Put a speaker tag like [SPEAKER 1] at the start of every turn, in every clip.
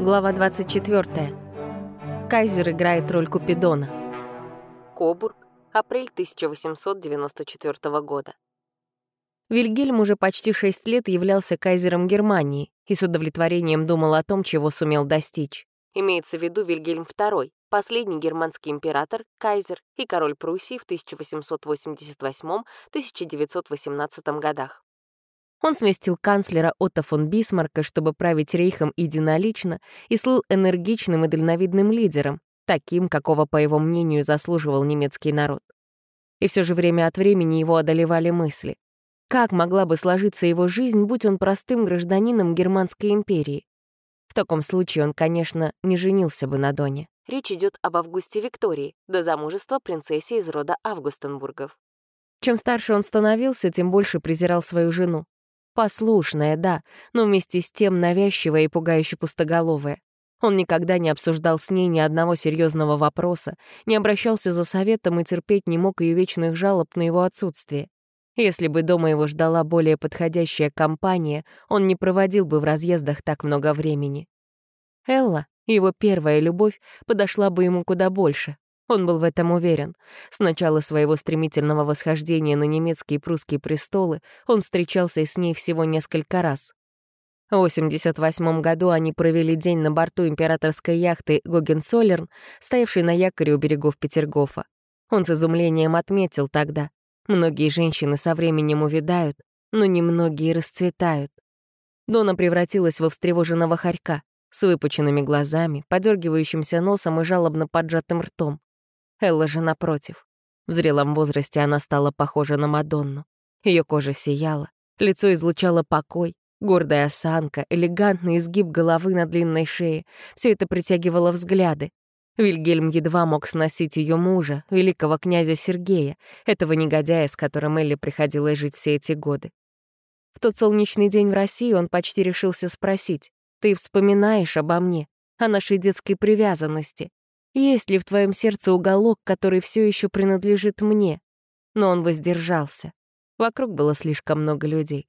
[SPEAKER 1] Глава 24. Кайзер играет роль Купидона. Кобург, апрель 1894 года. Вильгельм уже почти шесть лет являлся кайзером Германии и с удовлетворением думал о том, чего сумел достичь. Имеется в виду Вильгельм II, последний германский император, кайзер и король Пруссии в 1888-1918 годах. Он сместил канцлера Отто фон Бисмарка, чтобы править рейхом единолично, и слыл энергичным и дальновидным лидером, таким, какого, по его мнению, заслуживал немецкий народ. И все же время от времени его одолевали мысли. Как могла бы сложиться его жизнь, будь он простым гражданином Германской империи? В таком случае он, конечно, не женился бы на Доне. Речь идет об Августе Виктории, до замужества принцессе из рода Августенбургов. Чем старше он становился, тем больше презирал свою жену. Послушная, да, но вместе с тем навязчивая и пугающе пустоголовая. Он никогда не обсуждал с ней ни одного серьезного вопроса, не обращался за советом и терпеть не мог ее вечных жалоб на его отсутствие. Если бы дома его ждала более подходящая компания, он не проводил бы в разъездах так много времени. Элла, его первая любовь, подошла бы ему куда больше, он был в этом уверен. С начала своего стремительного восхождения на немецкие и прусские престолы он встречался с ней всего несколько раз. В 88 году они провели день на борту императорской яхты «Гогенцоллерн», стоявшей на якоре у берегов Петергофа. Он с изумлением отметил тогда. Многие женщины со временем увядают, но немногие расцветают. Дона превратилась во встревоженного хорька с выпученными глазами, подергивающимся носом и жалобно поджатым ртом. Элла же напротив. В зрелом возрасте она стала похожа на Мадонну. Ее кожа сияла, лицо излучало покой, гордая осанка, элегантный изгиб головы на длинной шее — все это притягивало взгляды. Вильгельм едва мог сносить ее мужа, великого князя Сергея, этого негодяя, с которым Элли приходилось жить все эти годы. В тот солнечный день в России он почти решился спросить, «Ты вспоминаешь обо мне, о нашей детской привязанности?» Есть ли в твоем сердце уголок, который все еще принадлежит мне? Но он воздержался. Вокруг было слишком много людей.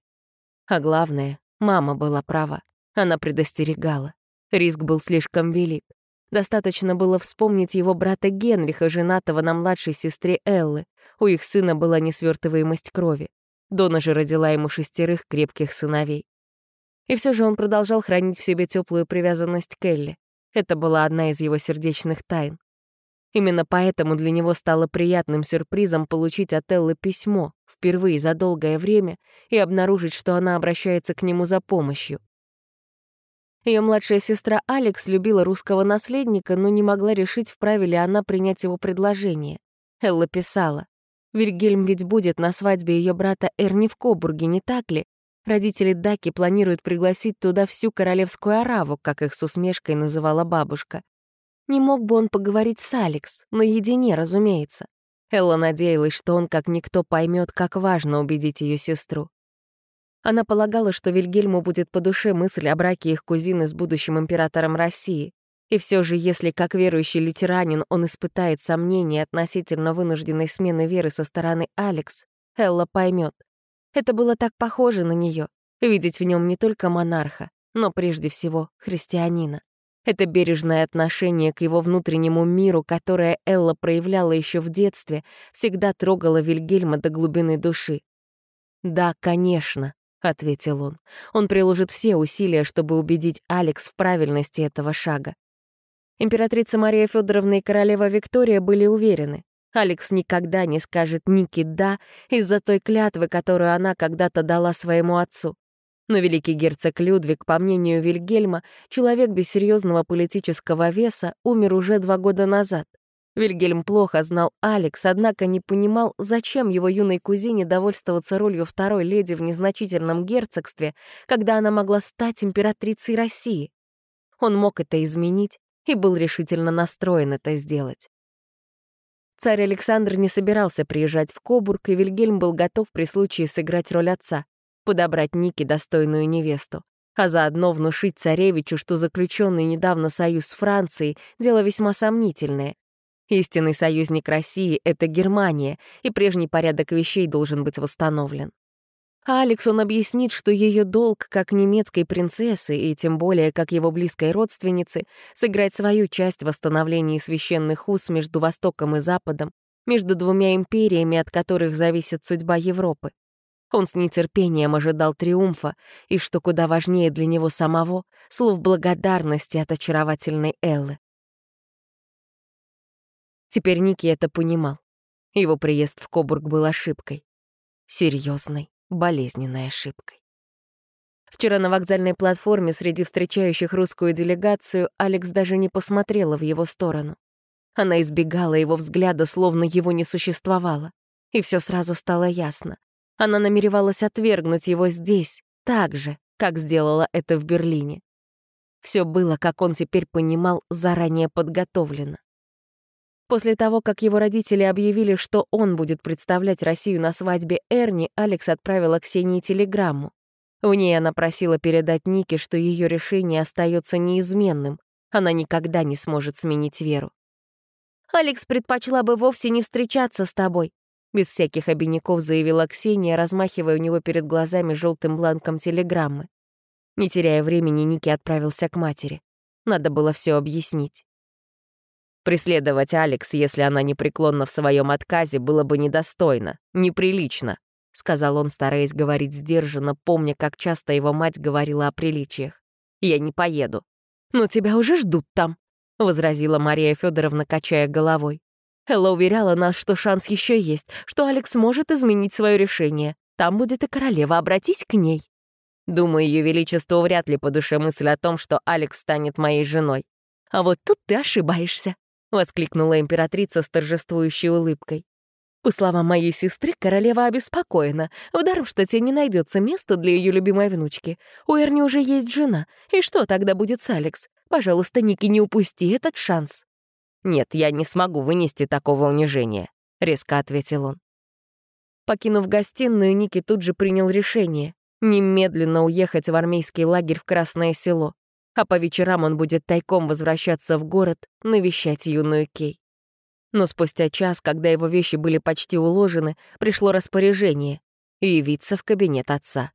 [SPEAKER 1] А главное, мама была права. Она предостерегала. Риск был слишком велик. Достаточно было вспомнить его брата Генриха, женатого на младшей сестре Эллы. У их сына была несвертываемость крови. Дона же родила ему шестерых крепких сыновей. И все же он продолжал хранить в себе теплую привязанность к Элли. Это была одна из его сердечных тайн. Именно поэтому для него стало приятным сюрпризом получить от Эллы письмо, впервые за долгое время, и обнаружить, что она обращается к нему за помощью. Ее младшая сестра Алекс любила русского наследника, но не могла решить, вправе ли она принять его предложение. Элла писала, «Вильгельм ведь будет на свадьбе ее брата Эрни в Кобурге, не так ли? Родители Даки планируют пригласить туда всю королевскую ораву, как их с усмешкой называла бабушка. Не мог бы он поговорить с Алекс, наедине, разумеется. Элла надеялась, что он как никто поймет, как важно убедить ее сестру. Она полагала, что Вильгельму будет по душе мысль о браке их кузины с будущим императором России. И все же, если как верующий лютеранин он испытает сомнения относительно вынужденной смены веры со стороны Алекс, Элла поймет — это было так похоже на нее видеть в нем не только монарха, но прежде всего христианина. Это бережное отношение к его внутреннему миру, которое Элла проявляла еще в детстве, всегда трогало Вильгельма до глубины души. «Да, конечно», — ответил он. «Он приложит все усилия, чтобы убедить Алекс в правильности этого шага». Императрица Мария Федоровна и королева Виктория были уверены. Алекс никогда не скажет Нике «да» из-за той клятвы, которую она когда-то дала своему отцу. Но великий герцог Людвиг, по мнению Вильгельма, человек без серьезного политического веса, умер уже два года назад. Вильгельм плохо знал Алекс, однако не понимал, зачем его юной кузине довольствоваться ролью второй леди в незначительном герцогстве, когда она могла стать императрицей России. Он мог это изменить и был решительно настроен это сделать. Царь Александр не собирался приезжать в Кобург, и Вильгельм был готов при случае сыграть роль отца, подобрать Нике достойную невесту, а заодно внушить царевичу, что заключенный недавно союз с Францией — дело весьма сомнительное. Истинный союзник России — это Германия, и прежний порядок вещей должен быть восстановлен. Алекс он объяснит, что ее долг как немецкой принцессы и тем более как его близкой родственницы сыграть свою часть в восстановлении священных уз между Востоком и Западом, между двумя империями, от которых зависит судьба Европы. Он с нетерпением ожидал триумфа, и, что куда важнее для него самого, слов благодарности от очаровательной Эллы. Теперь Ники это понимал. Его приезд в Кобург был ошибкой. Серьезной, болезненной ошибкой. Вчера на вокзальной платформе среди встречающих русскую делегацию Алекс даже не посмотрела в его сторону. Она избегала его взгляда, словно его не существовало. И все сразу стало ясно. Она намеревалась отвергнуть его здесь, так же, как сделала это в Берлине. Все было, как он теперь понимал, заранее подготовлено. После того, как его родители объявили, что он будет представлять Россию на свадьбе Эрни, Алекс отправила Ксении телеграмму. В ней она просила передать Нике, что ее решение остается неизменным. Она никогда не сможет сменить веру. «Алекс предпочла бы вовсе не встречаться с тобой», без всяких обиняков заявила Ксения, размахивая у него перед глазами желтым бланком телеграммы. Не теряя времени, Ники отправился к матери. Надо было все объяснить. Преследовать Алекс, если она непреклонна в своем отказе, было бы недостойно, неприлично, — сказал он, стараясь говорить сдержанно, помня, как часто его мать говорила о приличиях. «Я не поеду». «Но тебя уже ждут там», — возразила Мария Федоровна, качая головой. Элла уверяла нас, что шанс еще есть, что Алекс может изменить свое решение. Там будет и королева, обратись к ней. Думаю, Ее Величеству вряд ли по душе мысль о том, что Алекс станет моей женой. А вот тут ты ошибаешься, — воскликнула императрица с торжествующей улыбкой. По словам моей сестры, королева обеспокоена. В Дармштадте не найдется места для ее любимой внучки. У Эрни уже есть жена. И что тогда будет с Алекс? Пожалуйста, Ники, не упусти этот шанс. «Нет, я не смогу вынести такого унижения», — резко ответил он. Покинув гостиную, Ники тут же принял решение немедленно уехать в армейский лагерь в Красное Село, а по вечерам он будет тайком возвращаться в город, навещать юную Кей. Но спустя час, когда его вещи были почти уложены, пришло распоряжение — явиться в кабинет отца.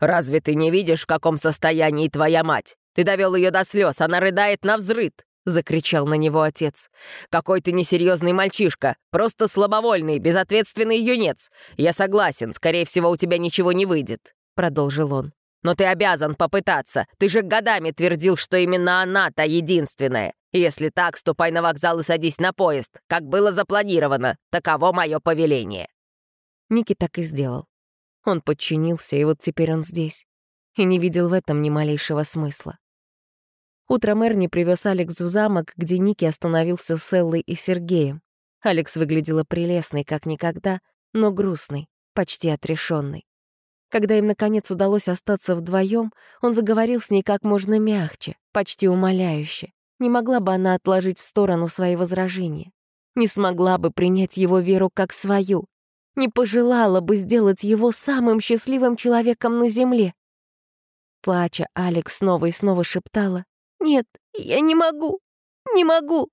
[SPEAKER 1] «Разве ты не видишь, в каком состоянии твоя мать? Ты довел ее до слез, она рыдает на взрыд!» — закричал на него отец. «Какой ты несерьезный мальчишка! Просто слабовольный, безответственный юнец! Я согласен, скорее всего, у тебя ничего не выйдет», — продолжил он. «Но ты обязан попытаться. Ты же годами твердил, что именно она та единственная. Если так, ступай на вокзал и садись на поезд, как было запланировано. Таково мое повеление». Ники так и сделал. Он подчинился, и вот теперь он здесь. И не видел в этом ни малейшего смысла. Утром Эрни привез Алекс в замок, где Ники остановился с Эллой и Сергеем. Алекс выглядела прелестной, как никогда, но грустной, почти отрешенной. Когда им, наконец, удалось остаться вдвоем, он заговорил с ней как можно мягче, почти умоляюще. Не могла бы она отложить в сторону свои возражения. Не смогла бы принять его веру как свою. Не пожелала бы сделать его самым счастливым человеком на земле. Плача, Алекс снова и снова шептала «Нет, я не могу, не могу».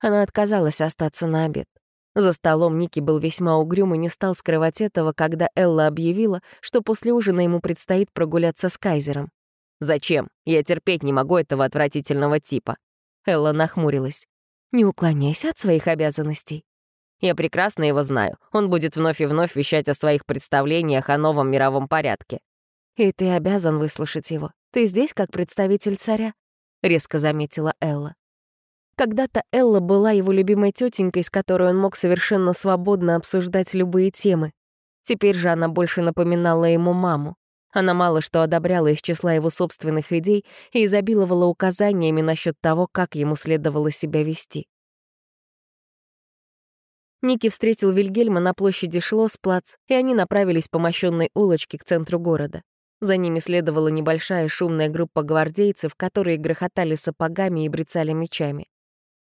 [SPEAKER 1] Она отказалась остаться на обед. За столом Ники был весьма угрюм и не стал скрывать этого, когда Элла объявила, что после ужина ему предстоит прогуляться с Кайзером. «Зачем? Я терпеть не могу этого отвратительного типа». Элла нахмурилась. «Не уклоняйся от своих обязанностей». «Я прекрасно его знаю. Он будет вновь и вновь вещать о своих представлениях о новом мировом порядке». «И ты обязан выслушать его. Ты здесь как представитель царя», — резко заметила Элла. Когда-то Элла была его любимой тетенькой, с которой он мог совершенно свободно обсуждать любые темы. Теперь же она больше напоминала ему маму. Она мало что одобряла из числа его собственных идей и изобиловала указаниями насчет того, как ему следовало себя вести. Ники встретил Вильгельма на площади Шлосплац, и они направились по мощенной улочке к центру города. За ними следовала небольшая шумная группа гвардейцев, которые грохотали сапогами и брецали мечами.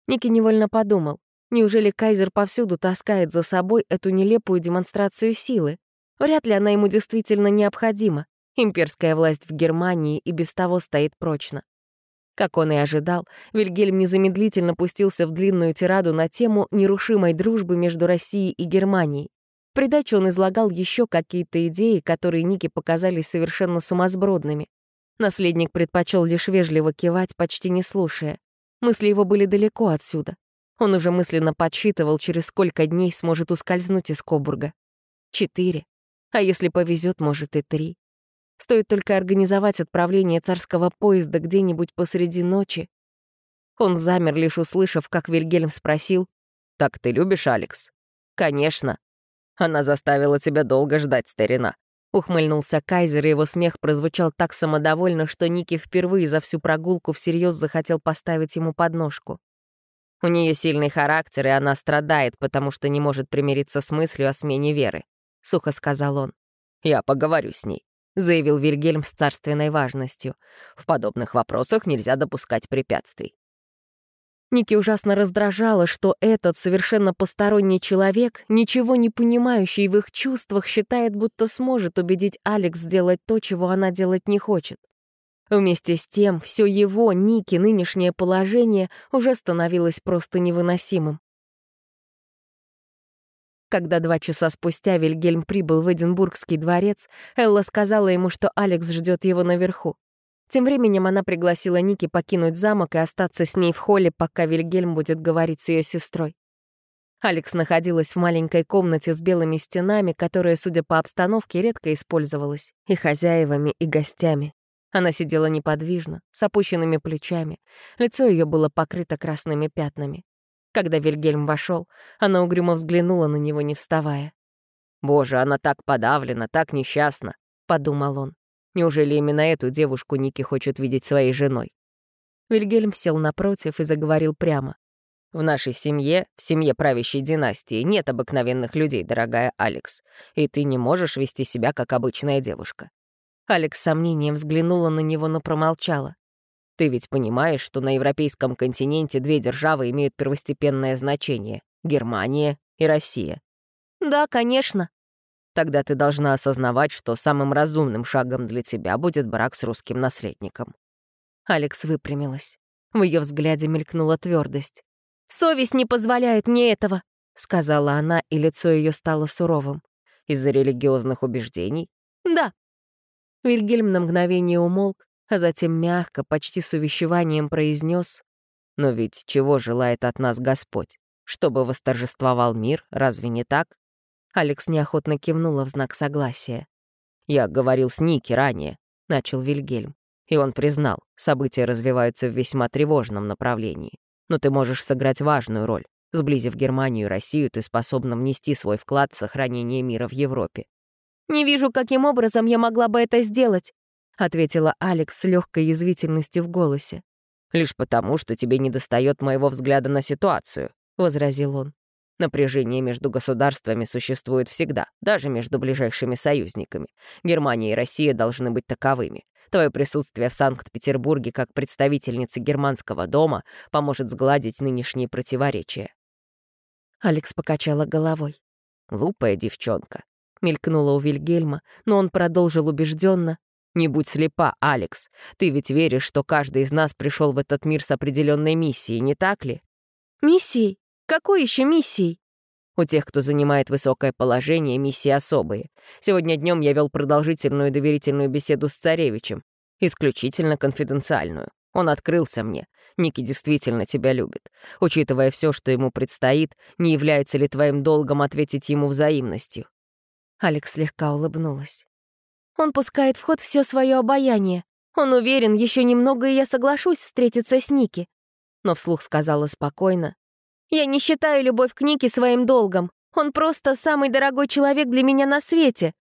[SPEAKER 1] Ники невольно подумал, неужели Кайзер повсюду таскает за собой эту нелепую демонстрацию силы? Вряд ли она ему действительно необходима. Имперская власть в Германии и без того стоит прочно. Как он и ожидал, Вильгельм незамедлительно пустился в длинную тираду на тему нерушимой дружбы между Россией и Германией. В придачу он излагал еще какие-то идеи, которые Нике показались совершенно сумасбродными. Наследник предпочел лишь вежливо кивать, почти не слушая. Мысли его были далеко отсюда. Он уже мысленно подсчитывал, через сколько дней сможет ускользнуть из Кобурга. Четыре. А если повезет, может и три. Стоит только организовать отправление царского поезда где-нибудь посреди ночи. Он замер, лишь услышав, как Вильгельм спросил, «Так ты любишь Алекс?» «Конечно. Она заставила тебя долго ждать, старина». Ухмыльнулся Кайзер, и его смех прозвучал так самодовольно, что Ники впервые за всю прогулку всерьез захотел поставить ему подножку. У нее сильный характер, и она страдает, потому что не может примириться с мыслью о смене веры», — сухо сказал он. «Я поговорю с ней», — заявил Вильгельм с царственной важностью. «В подобных вопросах нельзя допускать препятствий. Ники ужасно раздражало, что этот совершенно посторонний человек, ничего не понимающий в их чувствах, считает, будто сможет убедить Алекс сделать то, чего она делать не хочет. Вместе с тем, все его, Ники, нынешнее положение уже становилось просто невыносимым. Когда два часа спустя Вильгельм прибыл в Эдинбургский дворец, Элла сказала ему, что Алекс ждет его наверху. Тем временем она пригласила Ники покинуть замок и остаться с ней в холле, пока Вильгельм будет говорить с ее сестрой. Алекс находилась в маленькой комнате с белыми стенами, которая, судя по обстановке, редко использовалась и хозяевами, и гостями. Она сидела неподвижно, с опущенными плечами. Лицо ее было покрыто красными пятнами. Когда Вильгельм вошел, она угрюмо взглянула на него, не вставая. «Боже, она так подавлена, так несчастна», — подумал он. Неужели именно эту девушку Ники хочет видеть своей женой? Вильгельм сел напротив и заговорил прямо. «В нашей семье, в семье правящей династии, нет обыкновенных людей, дорогая Алекс, и ты не можешь вести себя как обычная девушка». Алекс с сомнением взглянула на него, но промолчала. «Ты ведь понимаешь, что на европейском континенте две державы имеют первостепенное значение — Германия и Россия». «Да, конечно», Тогда ты должна осознавать, что самым разумным шагом для тебя будет брак с русским наследником». Алекс выпрямилась. В ее взгляде мелькнула твердость. «Совесть не позволяет мне этого», — сказала она, и лицо ее стало суровым. «Из-за религиозных убеждений?» «Да». Вильгельм на мгновение умолк, а затем мягко, почти с увещеванием произнес: «Но ведь чего желает от нас Господь? Чтобы восторжествовал мир, разве не так?» Алекс неохотно кивнула в знак согласия. «Я говорил с Ники ранее», — начал Вильгельм. И он признал, события развиваются в весьма тревожном направлении. Но ты можешь сыграть важную роль. Сблизив Германию и Россию, ты способна внести свой вклад в сохранение мира в Европе. «Не вижу, каким образом я могла бы это сделать», — ответила Алекс с легкой язвительностью в голосе. «Лишь потому, что тебе недостает моего взгляда на ситуацию», — возразил он. Напряжение между государствами существует всегда, даже между ближайшими союзниками. Германия и Россия должны быть таковыми. Твое присутствие в Санкт-Петербурге как представительницы германского дома поможет сгладить нынешние противоречия. Алекс покачала головой. «Глупая девчонка», — мелькнула у Вильгельма, но он продолжил убежденно. «Не будь слепа, Алекс. Ты ведь веришь, что каждый из нас пришел в этот мир с определенной миссией, не так ли?» «Миссией? Какой еще миссией? У тех, кто занимает высокое положение, миссии особые. Сегодня днем я вел продолжительную доверительную беседу с царевичем. Исключительно конфиденциальную. Он открылся мне. Ники действительно тебя любит. Учитывая все, что ему предстоит, не является ли твоим долгом ответить ему взаимностью?» Алекс слегка улыбнулась. «Он пускает в ход все свое обаяние. Он уверен, еще немного, и я соглашусь встретиться с Ники». Но вслух сказала спокойно, я не считаю любовь к Нике своим долгом. Он просто самый дорогой человек для меня на свете.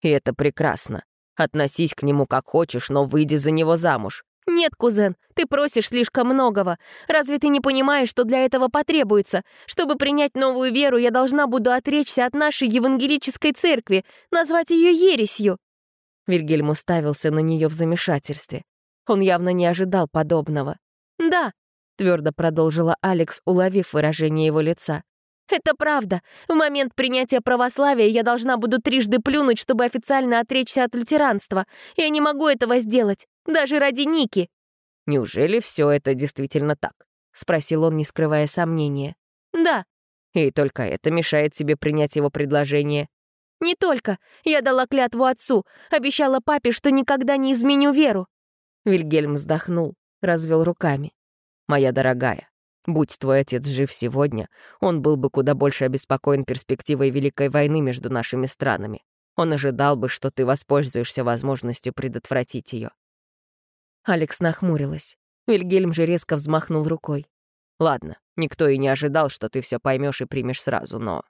[SPEAKER 1] И это прекрасно. Относись к нему как хочешь, но выйди за него замуж. Нет, кузен, ты просишь слишком многого. Разве ты не понимаешь, что для этого потребуется? Чтобы принять новую веру, я должна буду отречься от нашей евангелической церкви, назвать ее ересью. Вильгельм уставился на нее в замешательстве. Он явно не ожидал подобного. «Да, — твердо продолжила Алекс, уловив выражение его лица. «Это правда. В момент принятия православия я должна буду трижды плюнуть, чтобы официально отречься от лютеранства. Я не могу этого сделать, даже ради Ники». «Неужели все это действительно так?» — спросил он, не скрывая сомнения. «Да». «И только это мешает тебе принять его предложение?» Не только. Я дала клятву отцу, обещала папе, что никогда не изменю веру. Вильгельм вздохнул, развел руками.
[SPEAKER 2] «Моя дорогая, будь твой отец жив сегодня, он был бы куда больше обеспокоен перспективой Великой войны между нашими странами. Он ожидал бы, что ты воспользуешься возможностью предотвратить ее.
[SPEAKER 1] Алекс нахмурилась. Вильгельм же резко взмахнул рукой.
[SPEAKER 2] «Ладно, никто и не ожидал, что ты все поймешь и примешь сразу, но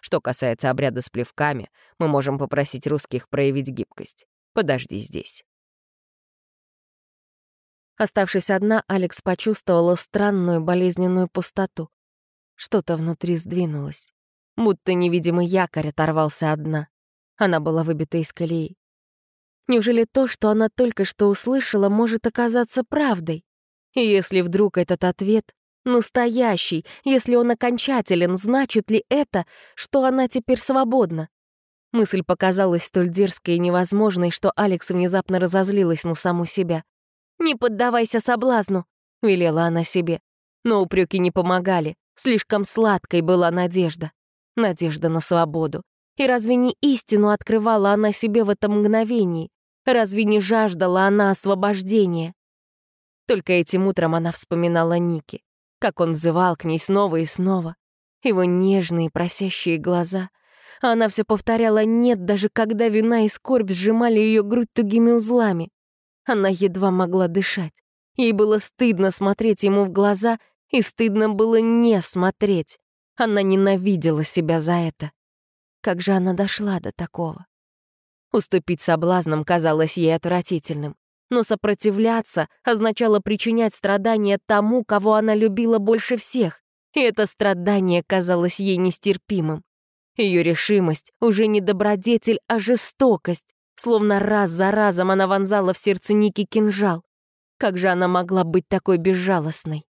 [SPEAKER 2] что касается обряда с плевками, мы можем попросить русских проявить гибкость. Подожди здесь».
[SPEAKER 1] Оставшись одна, Алекс почувствовала странную болезненную пустоту. Что-то внутри сдвинулось. Будто невидимый якорь оторвался от дна. Она была выбита из колеи. Неужели то, что она только что услышала, может оказаться правдой? И если вдруг этот ответ настоящий, если он окончателен, значит ли это, что она теперь свободна? Мысль показалась столь дерзкой и невозможной, что Алекс внезапно разозлилась на саму себя. «Не поддавайся соблазну», — велела она себе. Но упреки не помогали. Слишком сладкой была надежда. Надежда на свободу. И разве не истину открывала она себе в этом мгновении? Разве не жаждала она освобождения? Только этим утром она вспоминала Ники как он взывал к ней снова и снова. Его нежные просящие глаза. А она все повторяла «нет», даже когда вина и скорбь сжимали ее грудь тугими узлами. Она едва могла дышать. Ей было стыдно смотреть ему в глаза, и стыдно было не смотреть. Она ненавидела себя за это. Как же она дошла до такого? Уступить соблазнам казалось ей отвратительным но сопротивляться означало причинять страдания тому, кого она любила больше всех, и это страдание казалось ей нестерпимым. Ее решимость уже не добродетель, а жестокость, словно раз за разом она вонзала в сердце Ники кинжал. Как же она могла быть такой безжалостной?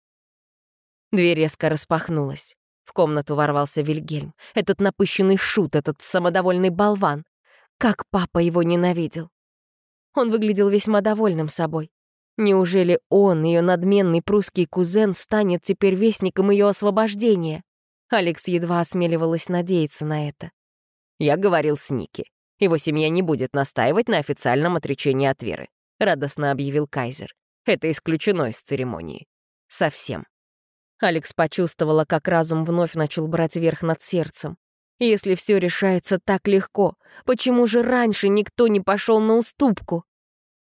[SPEAKER 1] Дверь резко распахнулась. В комнату ворвался Вильгельм. Этот напыщенный шут, этот самодовольный болван. Как папа его ненавидел. Он выглядел весьма довольным собой. Неужели он, ее надменный прусский кузен, станет теперь вестником ее освобождения? Алекс едва осмеливалась надеяться на это.
[SPEAKER 2] «Я говорил с Ники. Его семья не будет настаивать на официальном отречении от веры», — радостно объявил Кайзер. «Это исключено из церемонии. Совсем».
[SPEAKER 1] Алекс почувствовала, как разум вновь начал брать верх над сердцем. Если все решается так легко, почему же раньше никто не пошел на уступку?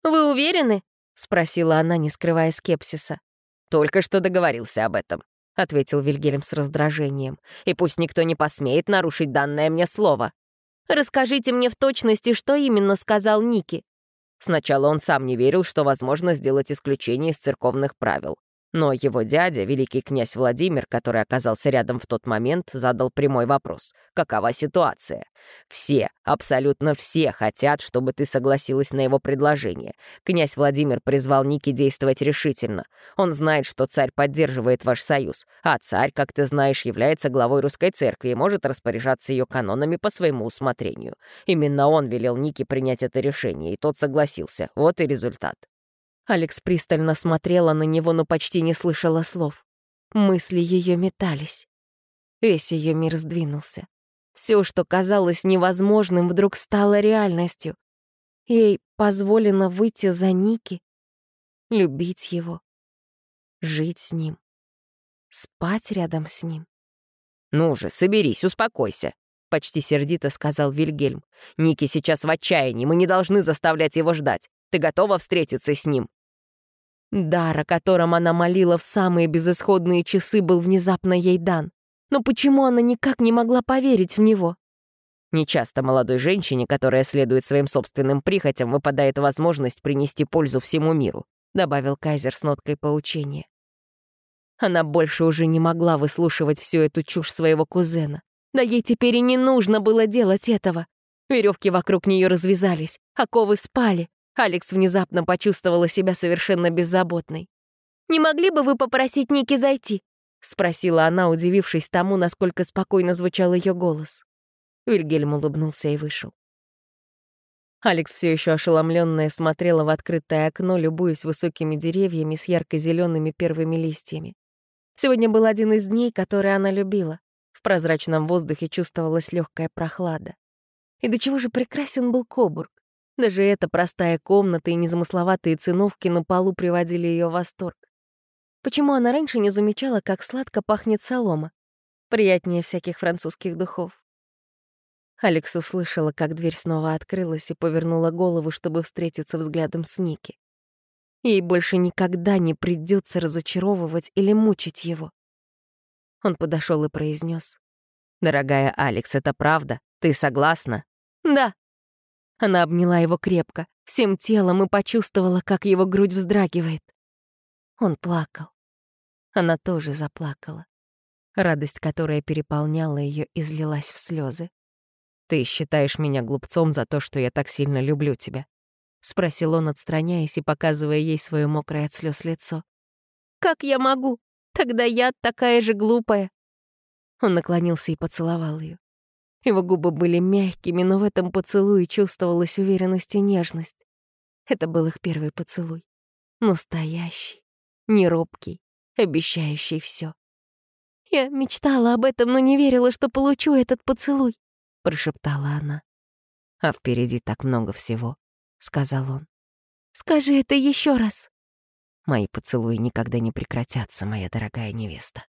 [SPEAKER 1] «Вы уверены?» — спросила она, не скрывая скепсиса.
[SPEAKER 2] «Только что договорился об этом», — ответил Вильгельм с раздражением. «И пусть никто не посмеет нарушить данное мне слово».
[SPEAKER 1] «Расскажите мне в точности, что именно сказал Ники».
[SPEAKER 2] Сначала он сам не верил, что возможно сделать исключение из церковных правил. Но его дядя, великий князь Владимир, который оказался рядом в тот момент, задал прямой вопрос. «Какова ситуация?» «Все, абсолютно все хотят, чтобы ты согласилась на его предложение. Князь Владимир призвал Ники действовать решительно. Он знает, что царь поддерживает ваш союз, а царь, как ты знаешь, является главой русской церкви и может распоряжаться ее канонами по своему усмотрению. Именно он велел Нике принять это решение, и тот согласился. Вот и результат».
[SPEAKER 1] Алекс пристально смотрела на него, но почти не слышала слов. Мысли ее метались. Весь ее мир сдвинулся. Все, что казалось невозможным, вдруг стало реальностью. Ей позволено выйти за Ники, любить его, жить с ним, спать рядом с ним.
[SPEAKER 2] «Ну же, соберись, успокойся», — почти сердито сказал Вильгельм. «Ники сейчас в отчаянии, мы не должны заставлять его ждать. Ты готова встретиться с ним?»
[SPEAKER 1] Дар, о котором она молила в самые безысходные часы, был внезапно ей дан. Но почему она никак не могла поверить в него?
[SPEAKER 2] Нечасто молодой женщине, которая следует своим собственным прихотям, выпадает возможность принести пользу всему миру, добавил Кайзер с ноткой поучения. Она больше уже не могла выслушивать всю эту чушь своего кузена. Да ей теперь и не нужно было делать этого. Веревки вокруг нее развязались, оковы спали, Алекс внезапно почувствовала себя совершенно беззаботной. «Не могли бы вы попросить Ники зайти?» — спросила она, удивившись тому, насколько спокойно звучал ее голос. Вильгельм улыбнулся и вышел. Алекс все еще ошеломленная смотрела в открытое окно, любуясь высокими деревьями с ярко-зелеными первыми листьями. Сегодня был один из дней, которые она любила. В прозрачном воздухе чувствовалась легкая прохлада.
[SPEAKER 1] И до чего же прекрасен был Кобург. Даже эта простая комната и незамысловатые циновки на полу приводили ее в восторг. Почему она раньше не замечала, как сладко пахнет солома? Приятнее всяких французских духов. Алекс услышала, как дверь снова открылась и повернула голову, чтобы встретиться взглядом с Ники. Ей больше никогда не придется разочаровывать или мучить его. Он подошел и произнес: «Дорогая Алекс, это правда? Ты согласна?» «Да». Она обняла его крепко, всем телом и почувствовала, как его грудь вздрагивает. Он плакал. Она тоже заплакала. Радость, которая переполняла ее, излилась в слезы. «Ты считаешь меня глупцом за то, что я так сильно люблю тебя?» — спросил он, отстраняясь и показывая ей свое мокрое от слез лицо. «Как я могу? Тогда я такая же глупая». Он наклонился и поцеловал ее. Его губы были мягкими, но в этом поцелуе чувствовалась уверенность и нежность. Это был их первый поцелуй. Настоящий, неробкий, обещающий все. «Я мечтала об этом, но не верила, что получу этот поцелуй», — прошептала она. «А впереди так много всего», — сказал он. «Скажи это еще раз». «Мои поцелуи никогда не прекратятся, моя дорогая невеста».